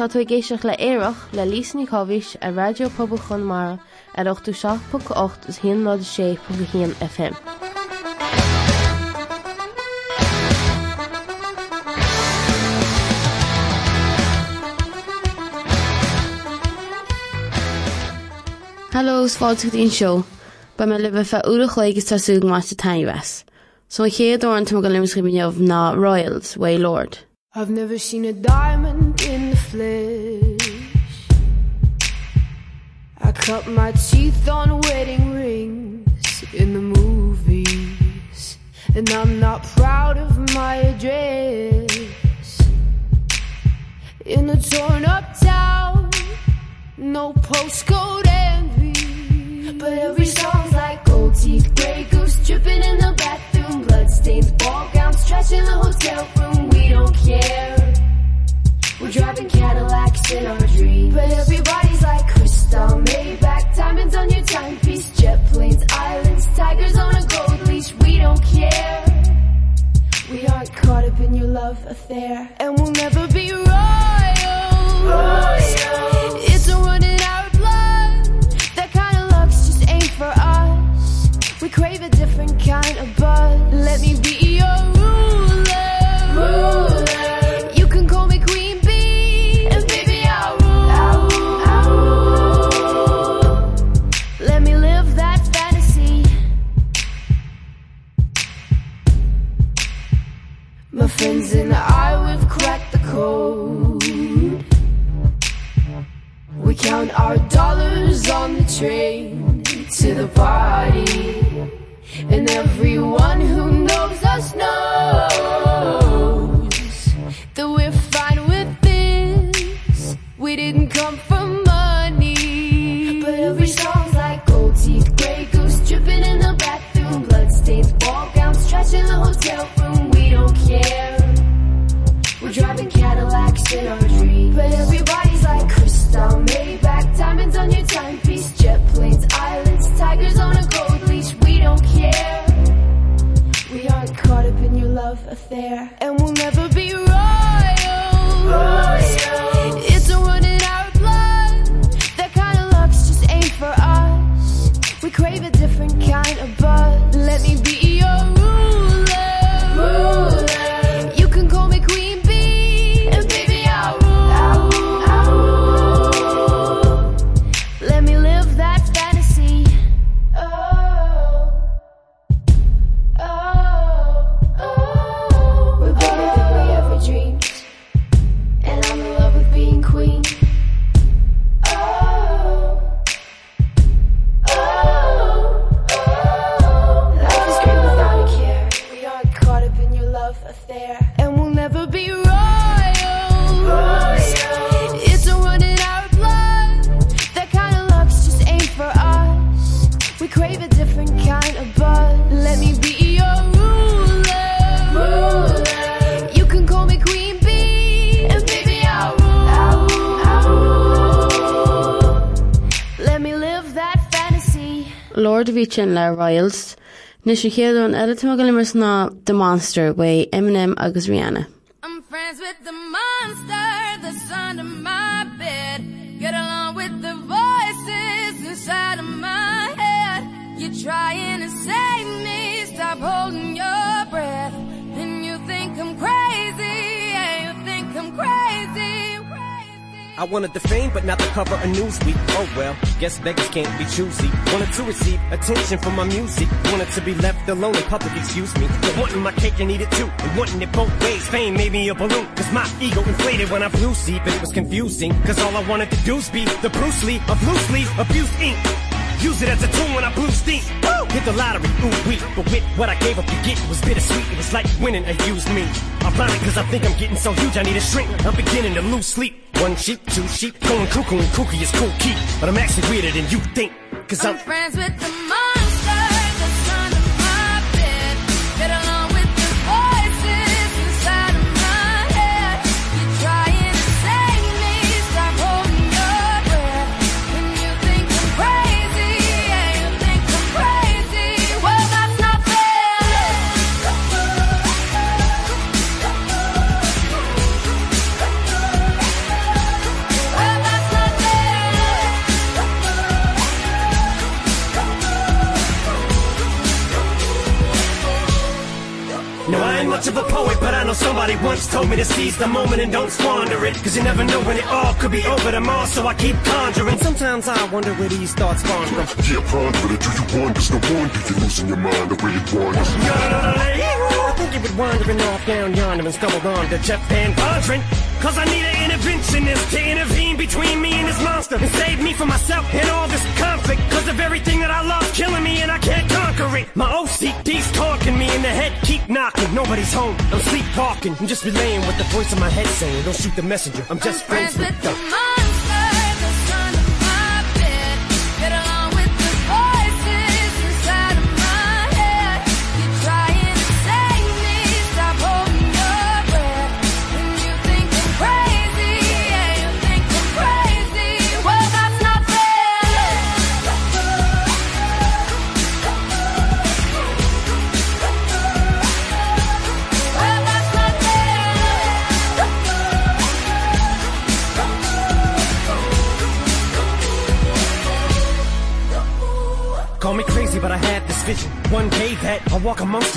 Tá tú géisioach le éireach le lísní chohís a radiopabal chun mar ar 8ú 6.8 is hí ná sé pu hían FM. Hello fáilteach ín seo, ba me le fe úlach léigus tású más a tainhes. So chéad orint go limscribneomh ná Royals, Way Lord. I've never seen a diamond flesh. I cut my teeth on wedding rings in the movies and I'm not proud of my address. In a torn up town no postcode envy. But every song's like gold teeth gray goose dripping in the bathroom bloodstains ball gowns trash in the hotel room we don't care we're driving Cadillacs in our dreams. But everybody's like crystal made back diamonds on your timepiece jet planes islands tigers on a gold leash. We don't care. We aren't caught up in your love affair and we'll never be royal, it's blood that kind of just ain't for us. We crave a different kind of sin le Royals, Nis sé chéadún eile go limmers ná The Monster way Eminem agus Rihanna. I wanted the fame but not the cover a newsweek. Oh well guess beggars can't be choosy. Wanted to receive attention from my music. Wanted to be left alone in public excuse me. But wanting my cake and eat it too. And wanting it both ways. Fame made me a balloon cause my ego inflated when I flew see but it was confusing cause all I wanted to do is be the Bruce Lee of loose leaf abuse ink use it as a tool when I blew steam. Woo! hit the lottery ooh wee. But with what I gave up to get was bittersweet. It was like winning a used me. I'm blind cause I think I'm getting so huge I need a shrink I'm beginning to lose sleep one sheep two sheep going cuckoo and kooky is cool key. But I'm actually weirder than you think cause I'm I'm friends with the monster much of a poet, but I know somebody once told me to seize the moment and don't squander it. Cause you never know when it all could be over tomorrow, so I keep conjuring. Sometimes I wonder where these thoughts spawn from. Yeah, ponder. Do you wonder? No wonder you're losing your mind the way it wanders. I think you would wandering off down yonder and stumbled on to VanVonderen. Cause I need an interventionist to intervene between me and this monster and save me from myself and all this conflict. Cause of everything that I love killing me and I can't conquer it. My OCD's talking me in the head, keep knocking. Nobody's home, I'm sleepwalking. I'm just relaying what the voice in my head saying. Don't shoot the messenger, I'm just I'm friends, friends with with the. the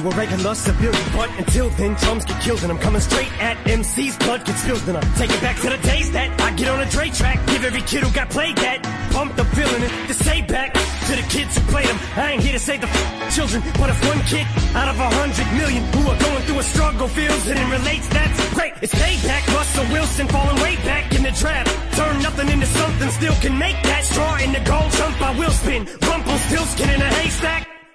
amongst you a regular civilian. But until then, drums get killed and I'm coming straight at MC's blood gets spilled. And I take it back to the days that I get on a Dre track. Give every kid who got played that. Pump the and to say back to the kids who played them. I ain't here to save the children, but if one kid out of a hundred million who are going through a struggle feels it and relates, that's great. It's payback. Russell Wilson falling way back in the trap Turn nothing into something, still can make that straw in the gold jump. I will spin. Rumple still skin in a haystack.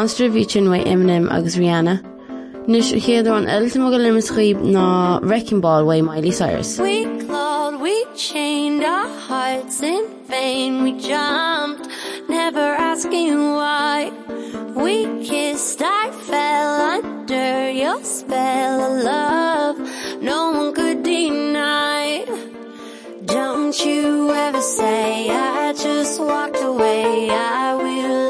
Monster Vision wa Eminem agus Rihanna. Nus chéidir an ultimo go limas chuob ná Wrecking Ball wa Miley Cyrus. We clawed, we chained our hearts in vain. We jumped, never asking why. We kissed, I fell under your spell of love. No one could deny. Don't you ever say I just walked away. I will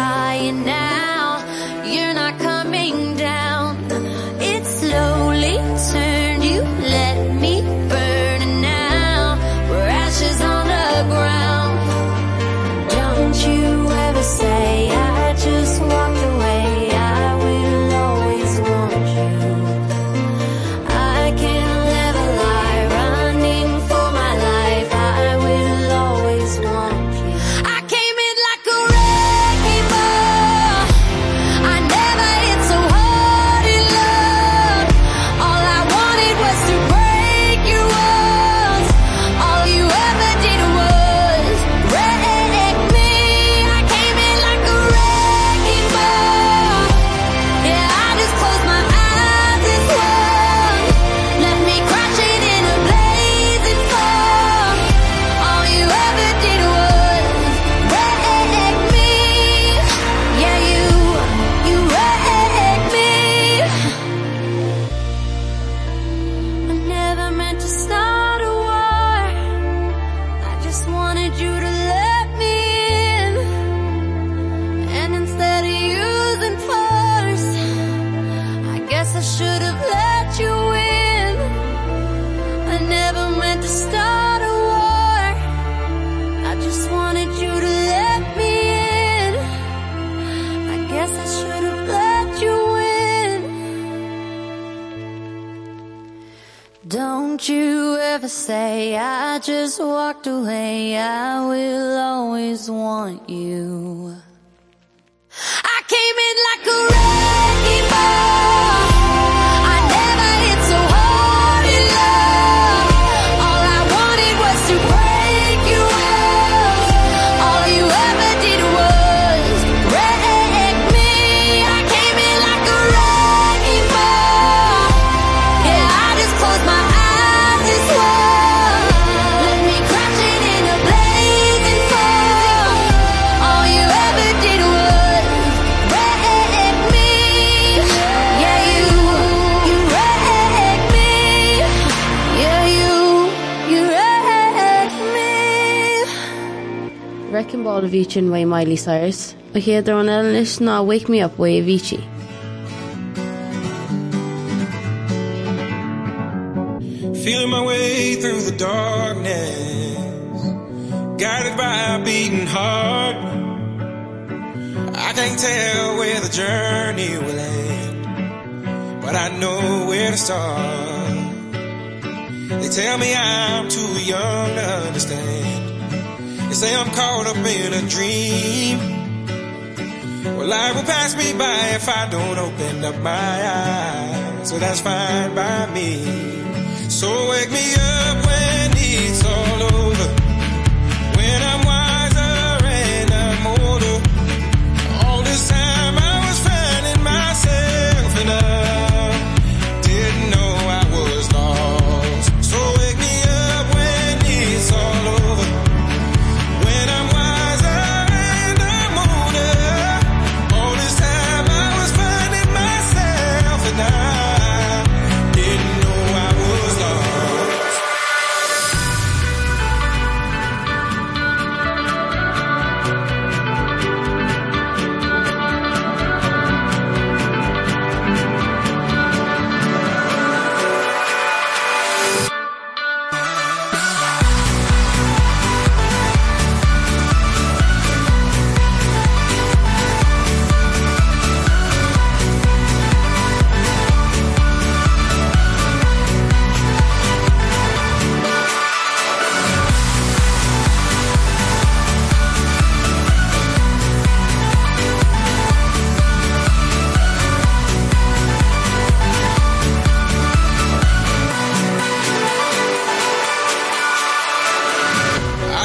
start a war. I just wanted you to let me in. I guess I should have let you in. Don't you ever say I just walked away. I will always want you. I came in like a rain Wrecking Ball a bhíin wa Miley Cyrus, a chéad ar an eis ná Wake Me Up wa a. Feeling my way through the darkness Guided by a beating heart. I can't tell where the journey will end But I know where to start. They tell me I'm too young to understand They say I'm caught up in a dream. Well life will pass me by if I don't open up my eyes. So that's fine by me. So wake me up when it's all over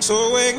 so wake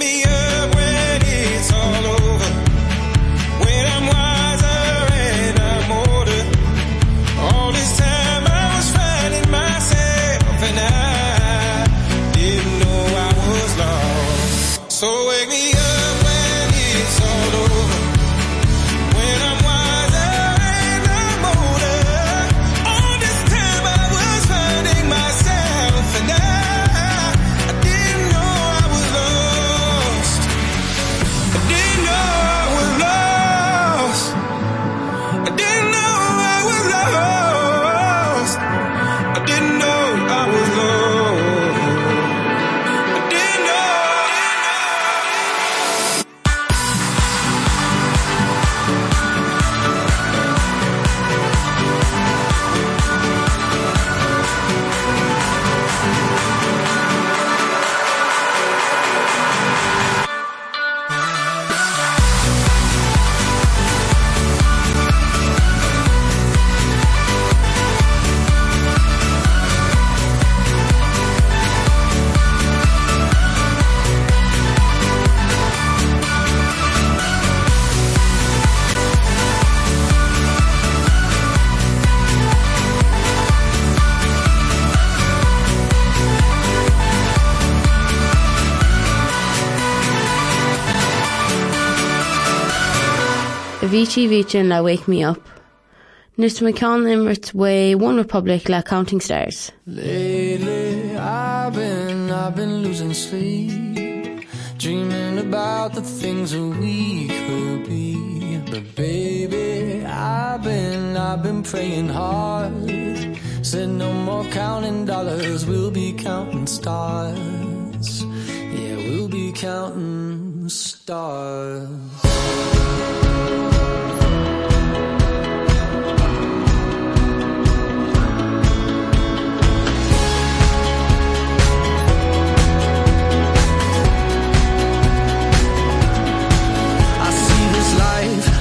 Bhítí bhíin le Wake Me Up. Nus me cean immert way OneRepublic le Counting Stars. Lately, I've been, I've been losing sleep, dreaming about the things that we could be. But baby, I've been, I've been praying hard. Said no more counting dollars, we'll be counting stars. Yeah, we'll be counting stars.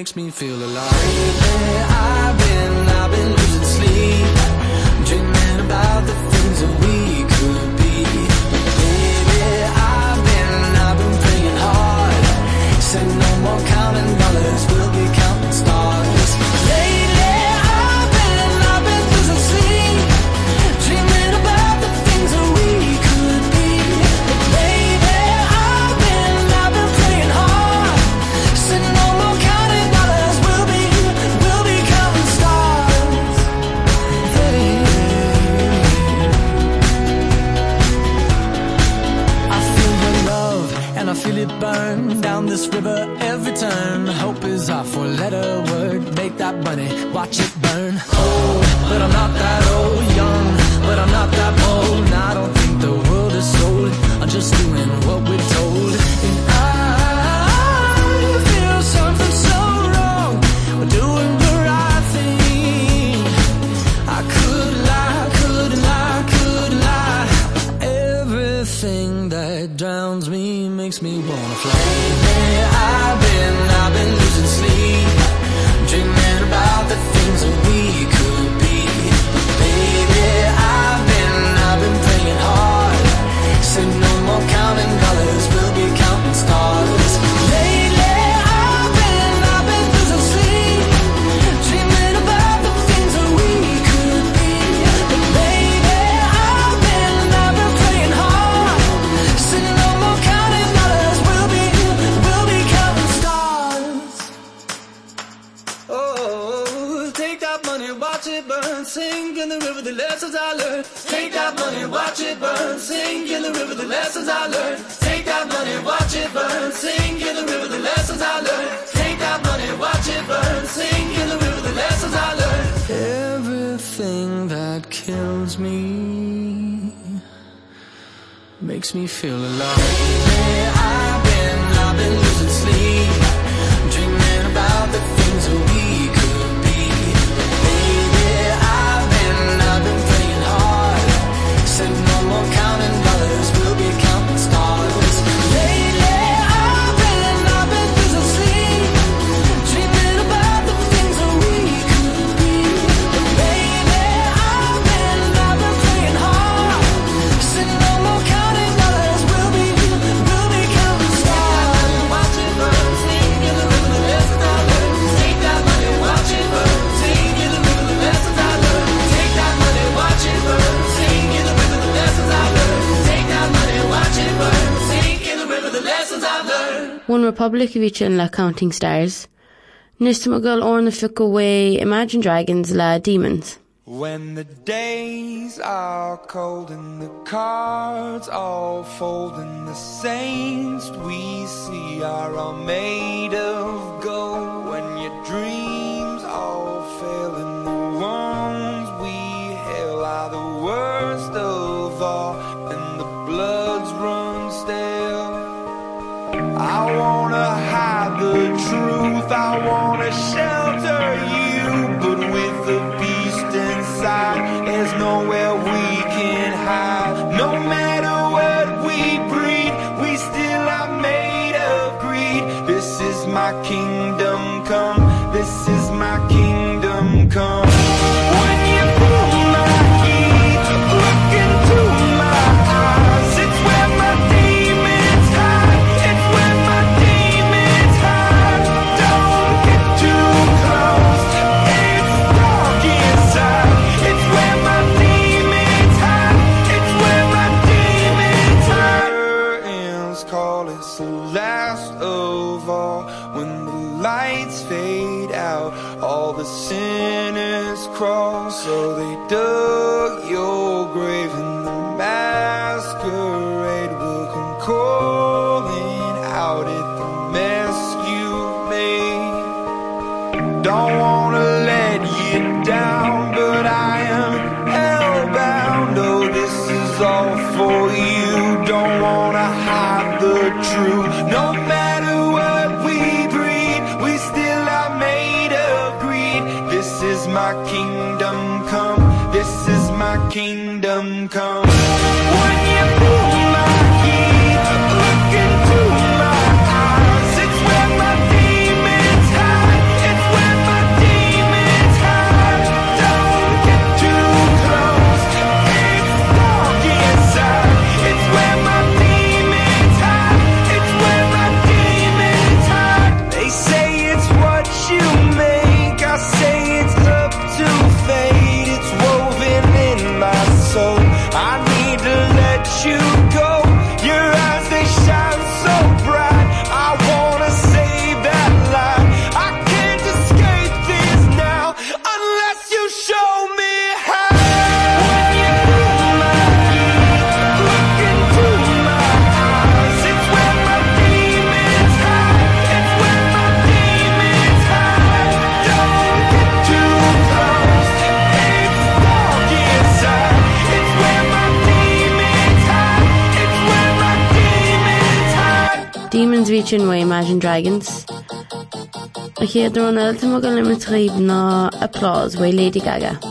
makes me feel alive this river every turn. Hope is our four letter word make that money. Watch it burn. Old but I'm not that old young but I'm not that bold Republic of each le Counting Stars. Nus me gal orna fi go way Imagine Dragons le Demons. When the days are cold and the cards all fold and the saints we see are all made of gold when your dreams all fail and the ones we hail are the worst of all and the bloods I wanna hide the truth, I wanna shelter you, but with the beast inside, there's nowhere we can hide. Preaching Way Imagine Dragons. A chéadrón eilta go le tríb ná applás bhfuil Lady Gaga.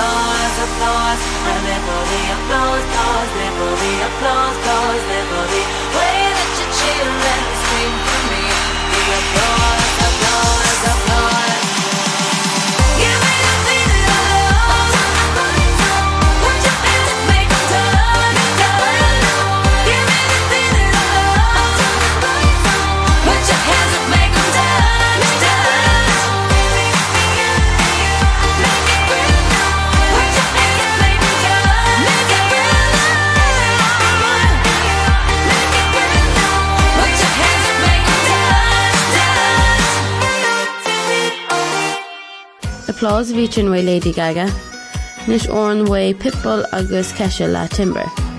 applause applause. And never the applause applause never the applause applause never the applause applause vichen we lady gaga nish ornway pitbull August kesha timber.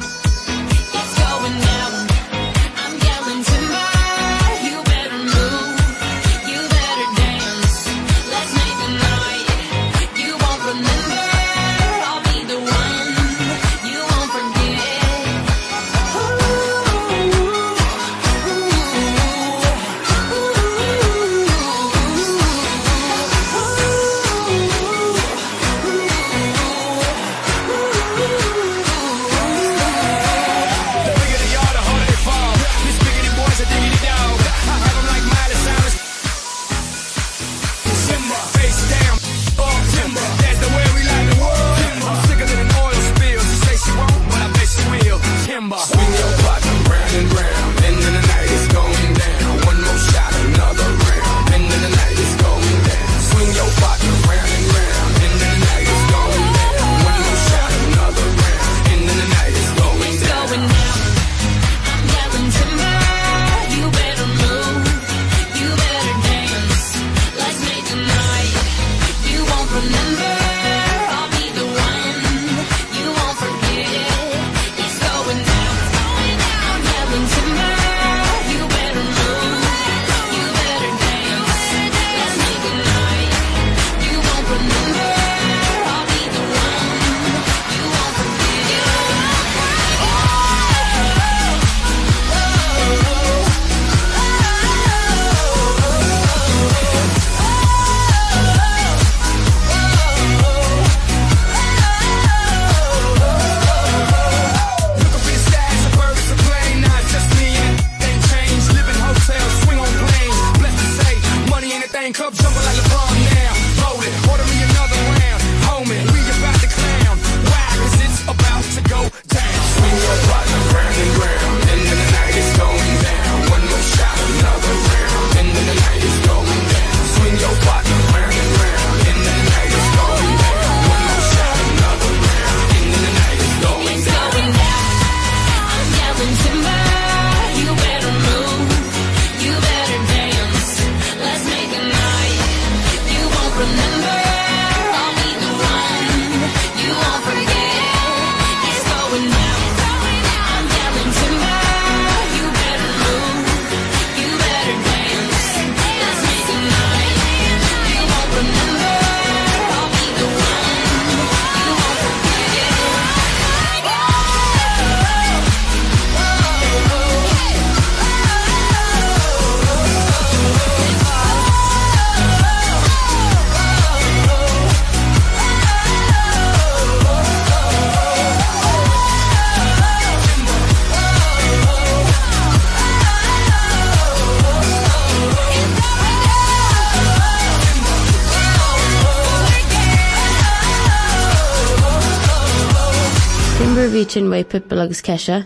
be agus ceise.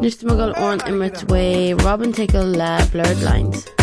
Nus mo gáil orn imimet Robin Thicke le blurred lines.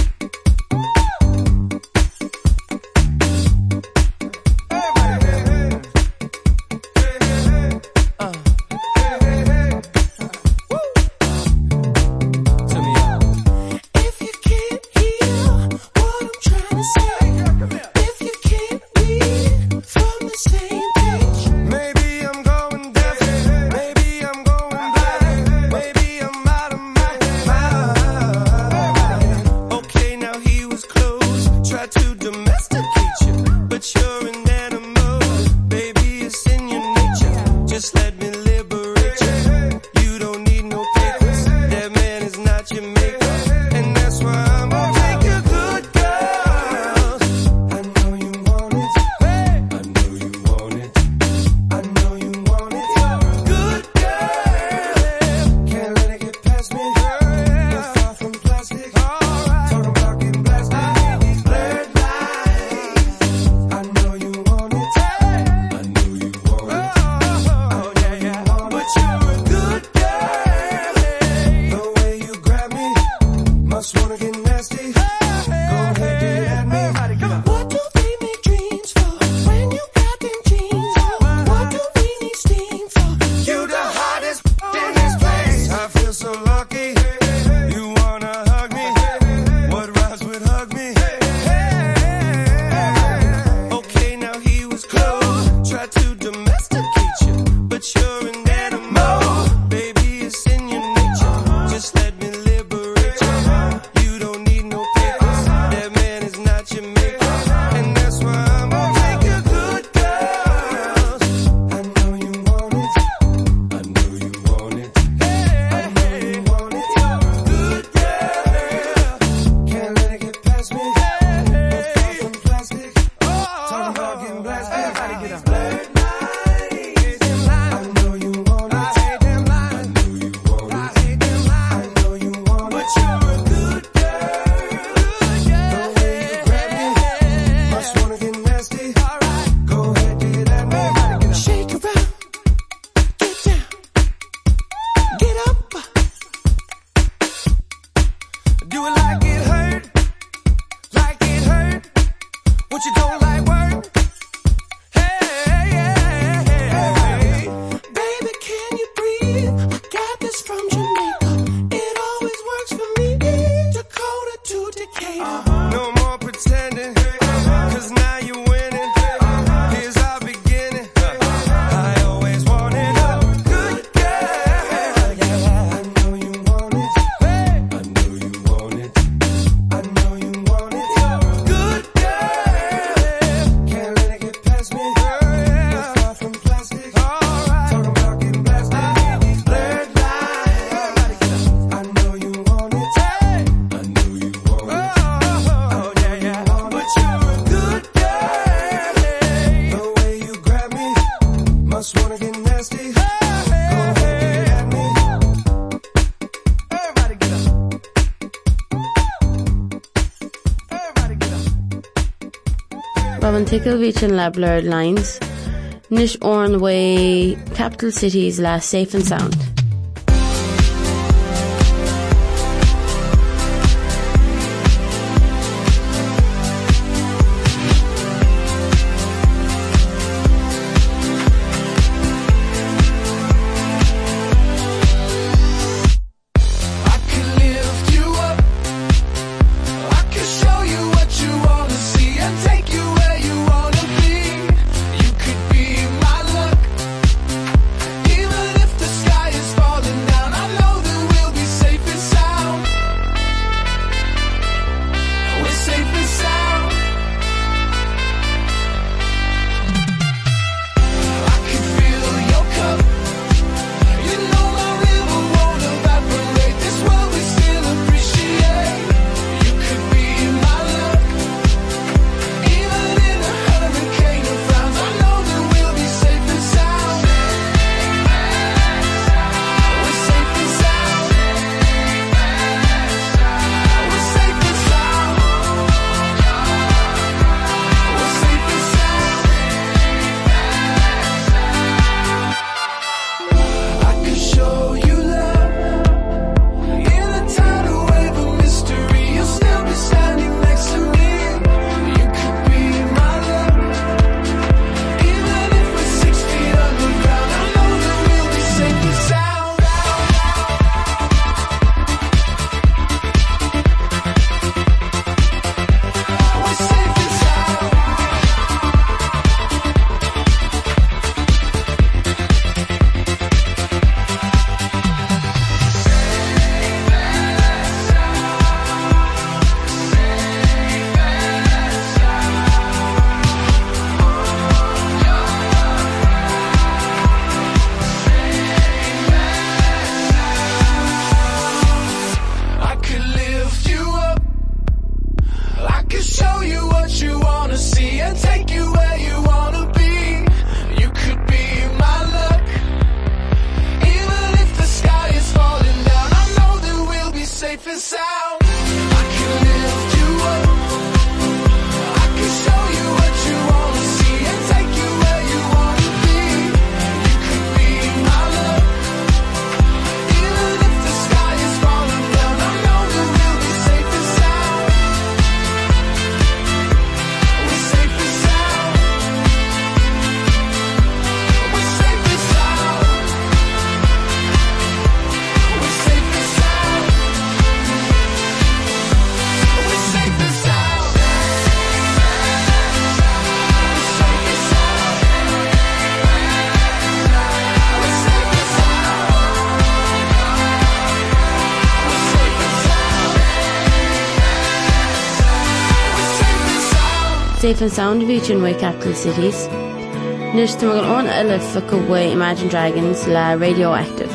an tickleví an le lines, Nish Oranway, Capital Cities le Safe and Sound. safe and sound Region in way capital cities. Nus tu an on a go bhfu Imagine Dragons le radioactive.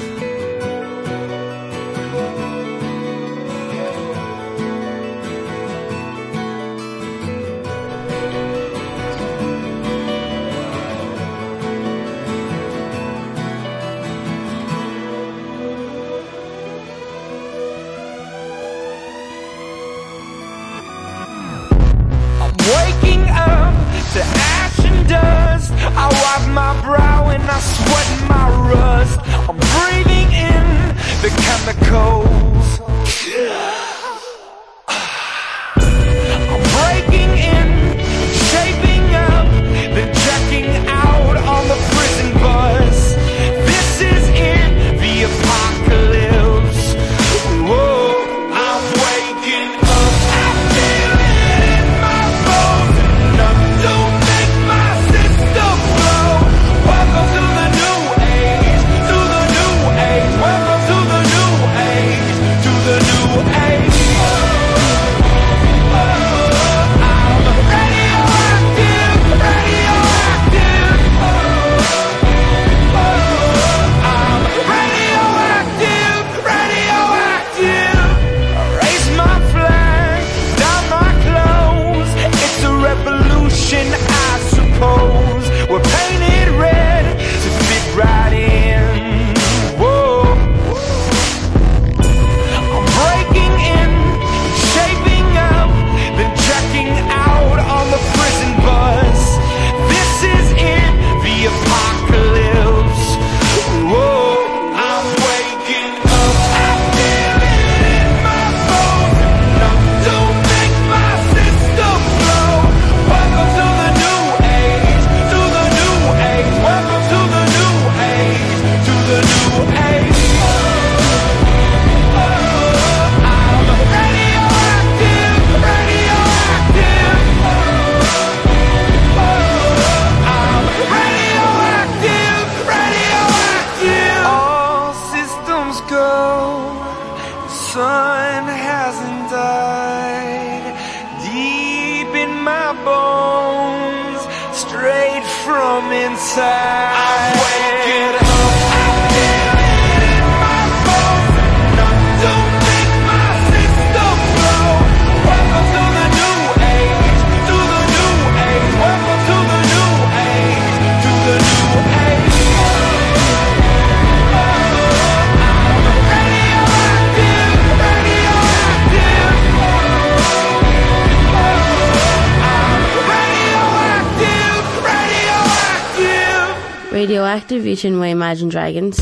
active vision way Imagine Dragons.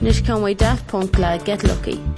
Nis kan we daft punk like get lucky.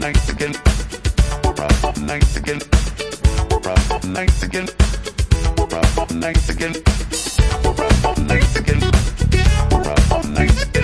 Mexican again. Mexican Mexican Mexican again.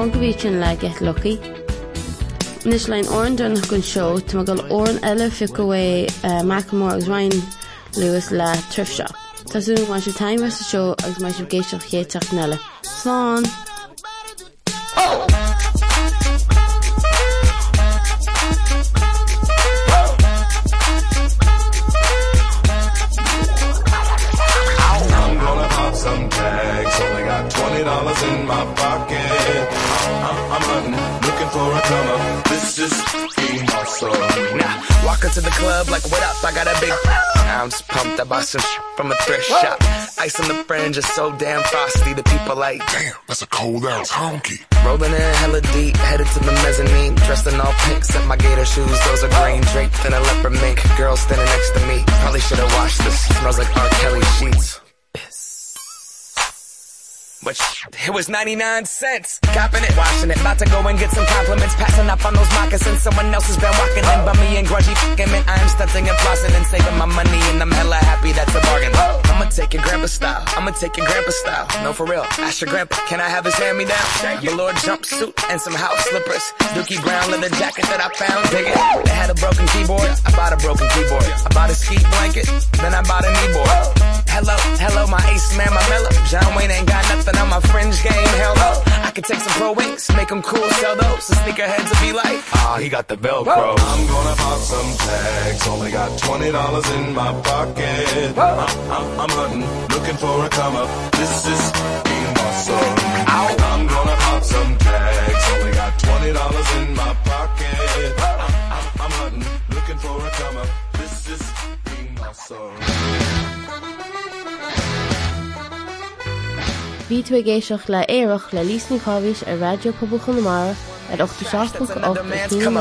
Tá fan go bhí sin le get lucky. Nis lein oran dúnach gon seo tá go oran eile fi go bhé Macmór agus Ryan Lewis le trif seo. Tású mai se time a seo agus mai se géisioach chéteach nela. Slán! I got a big. I'm just pumped. I bought some from a thrift shop. Ice on the fringe is so damn frosty. The people like, damn, That's a cold ass honky. rolling in hella deep, headed to the mezzanine. Dressed in all pink, set my gator shoes. Those are green draped in a leopard mink. Girl standing next to me. Probably should have washed this. Smells like R. Kelly sheets. But it was 99 cents. Copping it, washing it. About to go and get some compliments. Passing up on those moccasins. Someone else has been walking in. by me and grudgy fucking man. I am stunting and flossing and saving my money. And I'm hella happy that's a bargain. I'ma take your grandpa style. I'ma take your grandpa style. No, for real. Ask your grandpa, can I have his hand me down? Velour jumpsuit and some house slippers. Dookie brown leather jacket that I found. Dig it. Had a broken keyboard. I bought a broken keyboard. I bought a ski blanket. Then I bought a kneeboard. Hello, hello, my ace man, my mellow. John Wayne ain't got nothing on my fringe game. Hell no. I could take some pro wings, make them cool, sell those. The sneakerheads will be like, ah, he got the Velcro. I'm gonna pop some tags. Only got twenty dollars in my pocket. I'm, I'm, I'm hunting, looking for a come up. This is being awesome. I'm gonna pop some tags. Only got twenty dollars in my pocket. I'm, I'm, I'm hunting, looking for a come up. This is being awesome. Bhí tú a géisioach le éireach le lísní chohís a radio poblbal chunamara at 8 Demands come